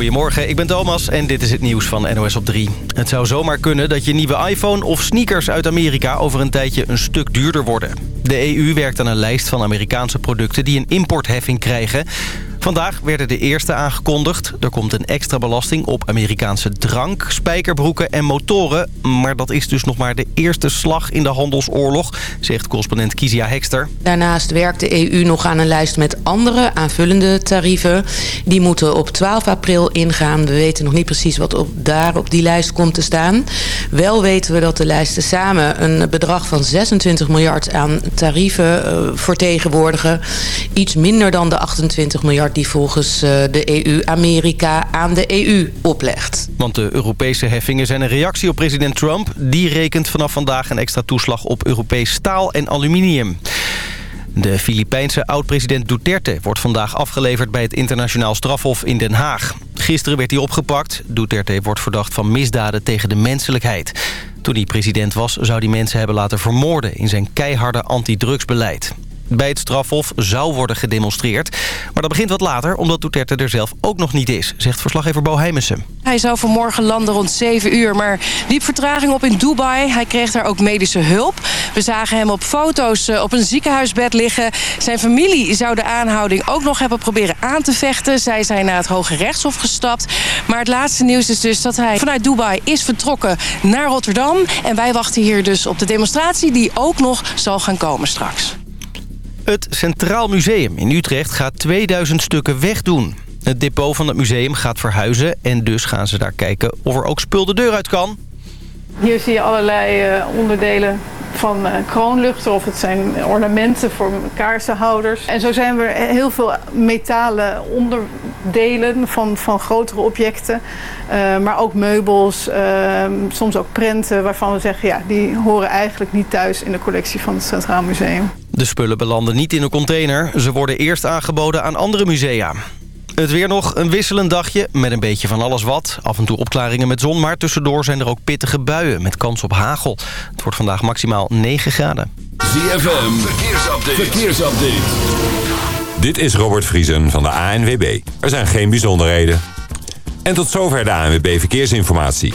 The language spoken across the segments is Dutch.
Goedemorgen, ik ben Thomas en dit is het nieuws van NOS op 3. Het zou zomaar kunnen dat je nieuwe iPhone of sneakers uit Amerika... over een tijdje een stuk duurder worden. De EU werkt aan een lijst van Amerikaanse producten die een importheffing krijgen... Vandaag werden de eerste aangekondigd. Er komt een extra belasting op Amerikaanse drank, spijkerbroeken en motoren. Maar dat is dus nog maar de eerste slag in de handelsoorlog, zegt correspondent Kizia Hekster. Daarnaast werkt de EU nog aan een lijst met andere aanvullende tarieven. Die moeten op 12 april ingaan. We weten nog niet precies wat op, daar op die lijst komt te staan. Wel weten we dat de lijsten samen een bedrag van 26 miljard aan tarieven uh, vertegenwoordigen. Iets minder dan de 28 miljard die volgens eh, de EU Amerika aan de EU oplegt. Want de Europese heffingen zijn een reactie op president Trump. Die rekent vanaf vandaag een extra toeslag op Europees staal en aluminium. De Filipijnse oud-president Duterte wordt vandaag afgeleverd bij het internationaal strafhof in Den Haag. Gisteren werd hij opgepakt. Duterte wordt verdacht van misdaden tegen de menselijkheid. Toen hij president was zou hij mensen hebben laten vermoorden in zijn keiharde antidrugsbeleid. Bij het strafhof zou worden gedemonstreerd. Maar dat begint wat later, omdat Duterte er zelf ook nog niet is, zegt verslaggever Bo. Hij zou vanmorgen landen rond 7 uur, maar liep vertraging op in Dubai. Hij kreeg daar ook medische hulp. We zagen hem op foto's eh, op een ziekenhuisbed liggen. Zijn familie zou de aanhouding ook nog hebben proberen aan te vechten. Zij zijn naar het Hoge Rechtshof gestapt. Maar het laatste nieuws is dus dat hij vanuit Dubai is vertrokken naar Rotterdam. En wij wachten hier dus op de demonstratie die ook nog zal gaan komen straks. Het Centraal Museum in Utrecht gaat 2000 stukken wegdoen. Het depot van het museum gaat verhuizen en dus gaan ze daar kijken of er ook spul de deur uit kan. Hier zie je allerlei uh, onderdelen van uh, kroonluchten of het zijn ornamenten voor kaarsenhouders. En zo zijn er heel veel metalen onderdelen van, van grotere objecten. Uh, maar ook meubels, uh, soms ook prenten waarvan we zeggen... ja, die horen eigenlijk niet thuis in de collectie van het Centraal Museum. De spullen belanden niet in een container. Ze worden eerst aangeboden aan andere musea. Het weer nog een wisselend dagje met een beetje van alles wat. Af en toe opklaringen met zon, maar tussendoor zijn er ook pittige buien met kans op hagel. Het wordt vandaag maximaal 9 graden. ZFM, verkeersupdate. verkeersupdate. Dit is Robert Vriesen van de ANWB. Er zijn geen bijzonderheden. En tot zover de ANWB Verkeersinformatie.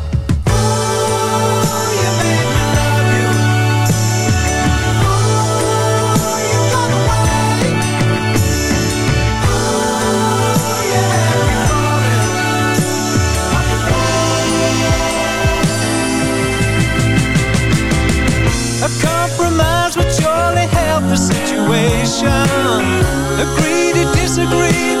breathe.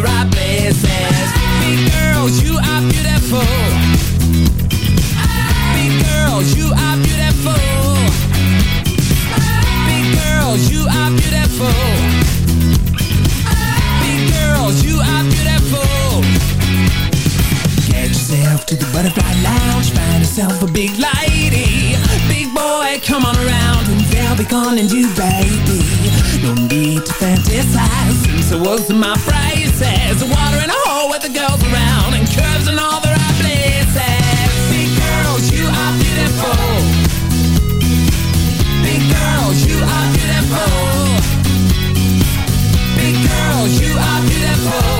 The right Get yourself to the butterfly lounge, find yourself a big lady. Big boy, come on around and they'll be calling you baby. No need to fantasize since I was my braces. Water in a hole with the girls around and curves in all the right places. Big girls, you are beautiful. Big girls, you are beautiful. Big girls, you are beautiful.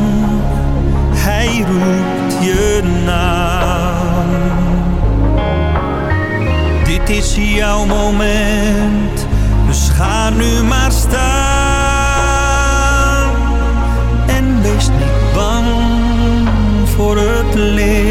is jouw moment, dus ga nu maar staan en wees niet bang voor het leven.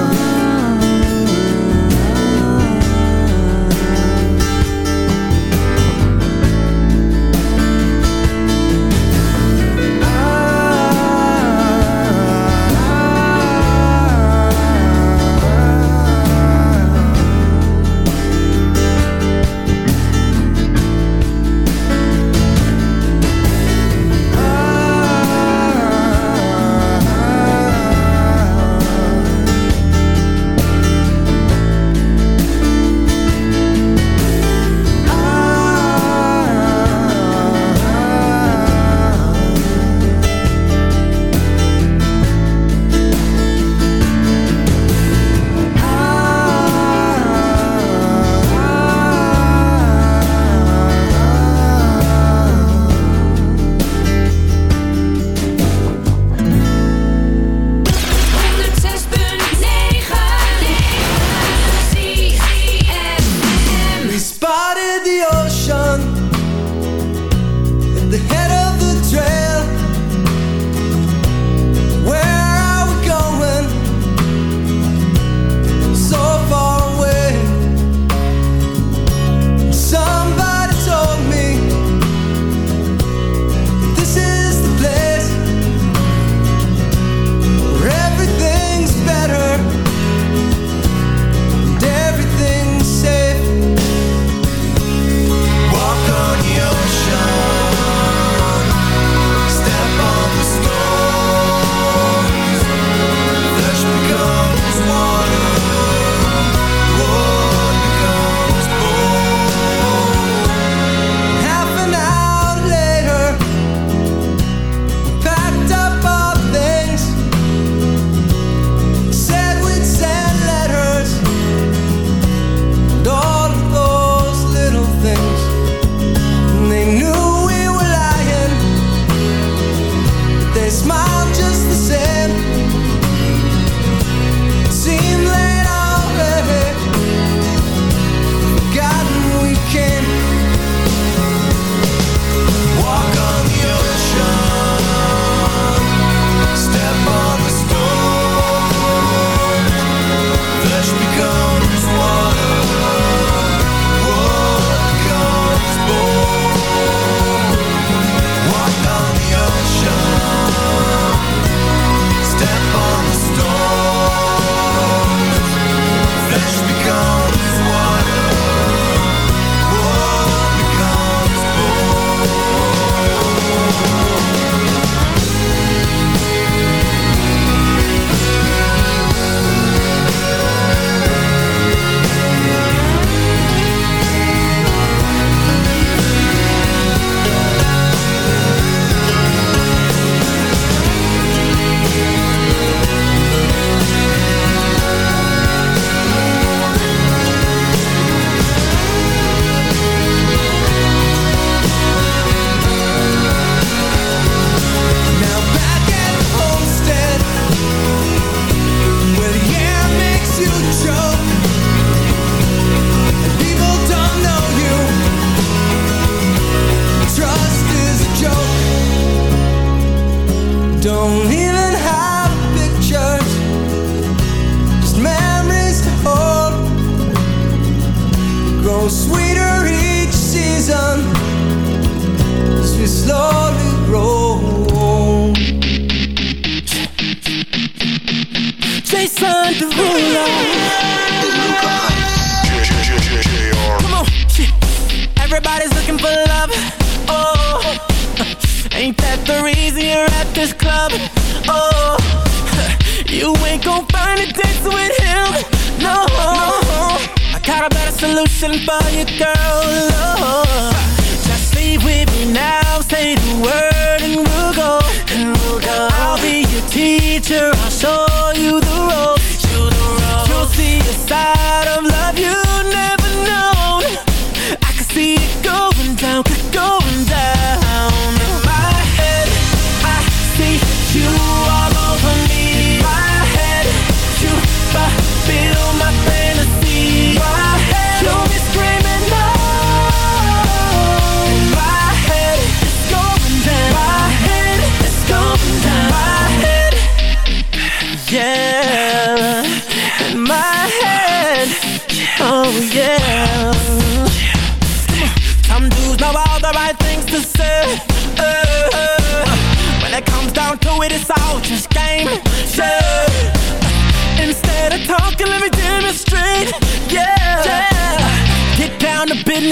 sweeter each season as we slowly grow. Jason Derulo. Come on, everybody's looking for love. Oh, ain't that the reason you're at this club? Oh, you ain't gon' find a date with solution for you, girl. Oh, just leave with me now. Say the word and we'll go. And we'll go. I'll be your teacher. I'll show you the ropes. You the ropes. You'll see a side of love you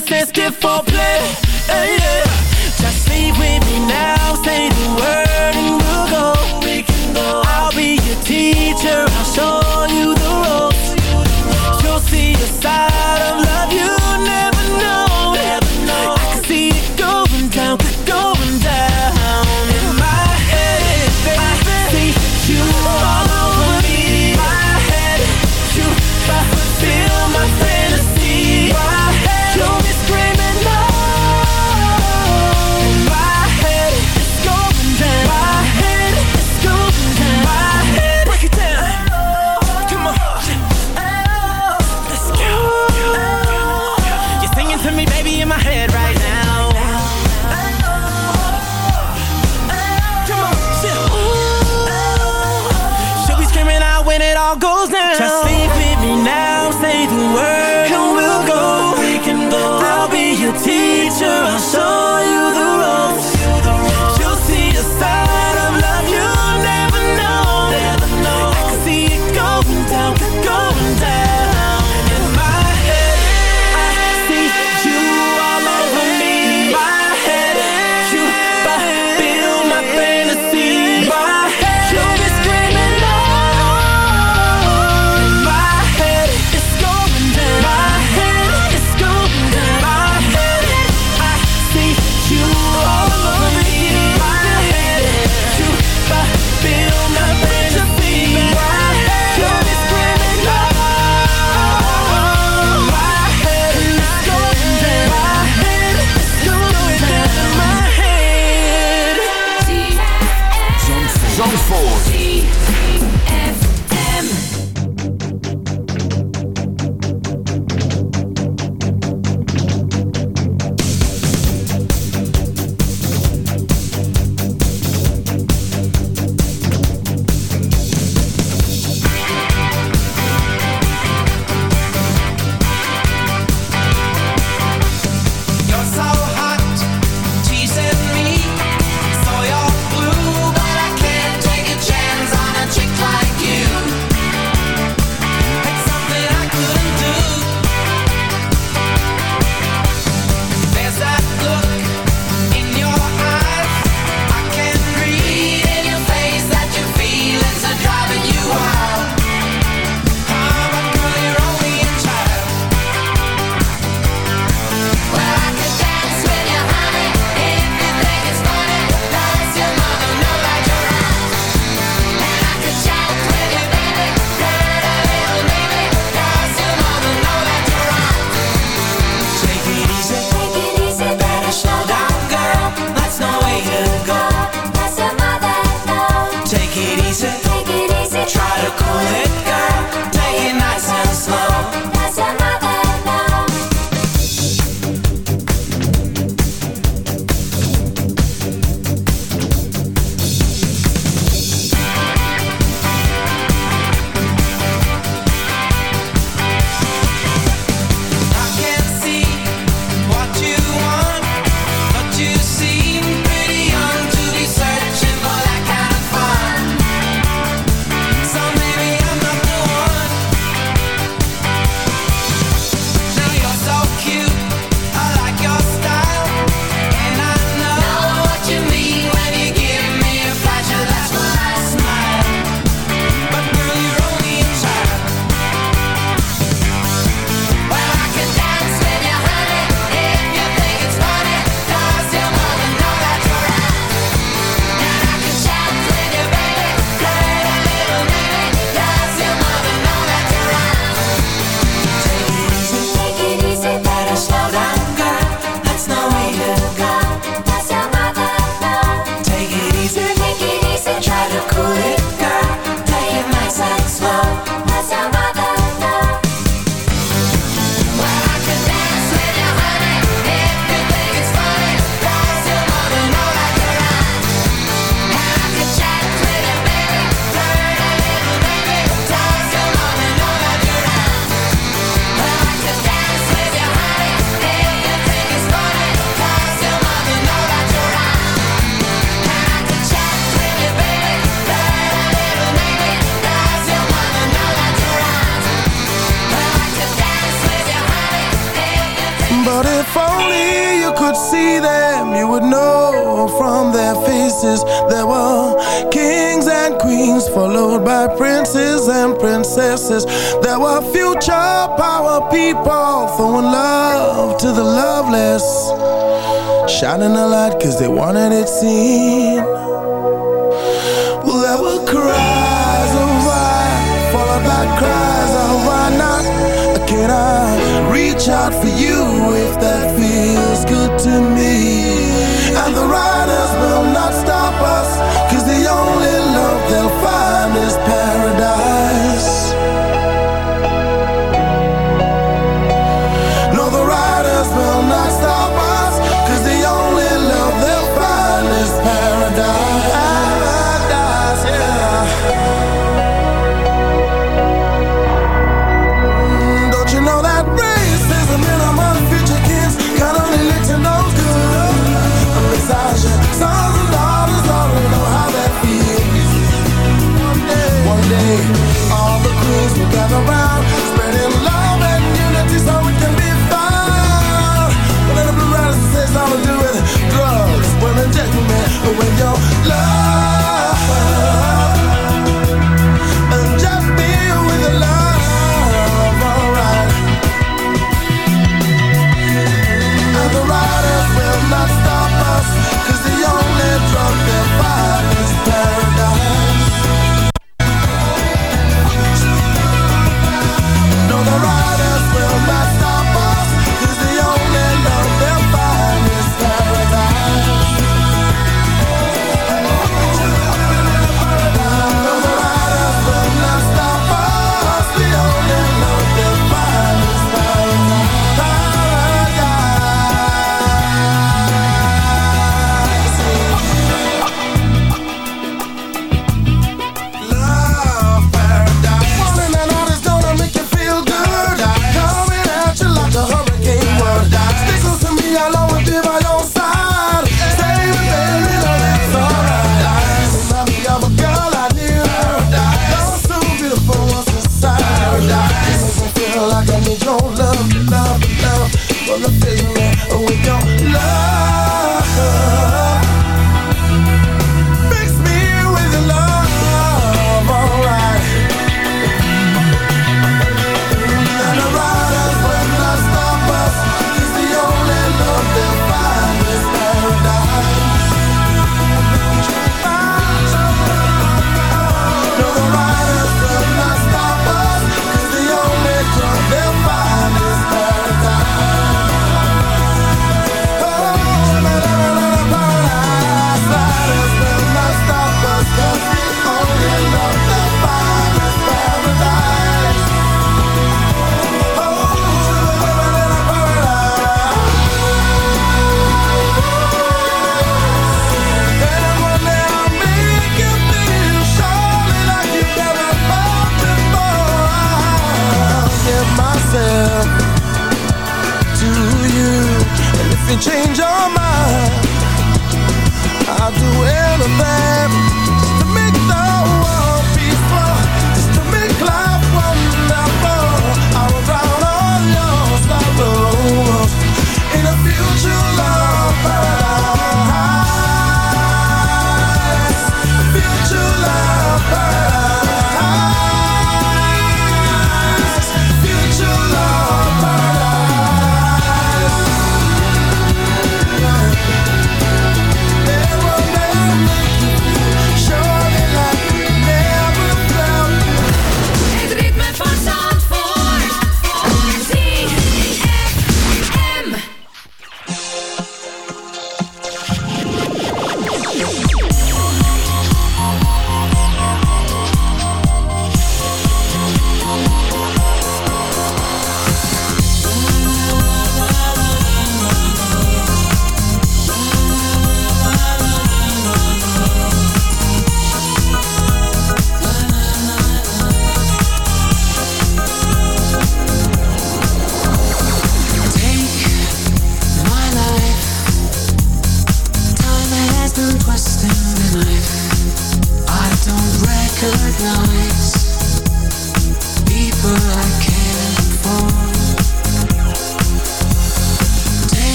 feeling sensitive for play. Hey. senses There were future power people Throwing love to the loveless Shining a light 'cause they wanted it seen. Well there were cries of why Followed by cries of why not? Can I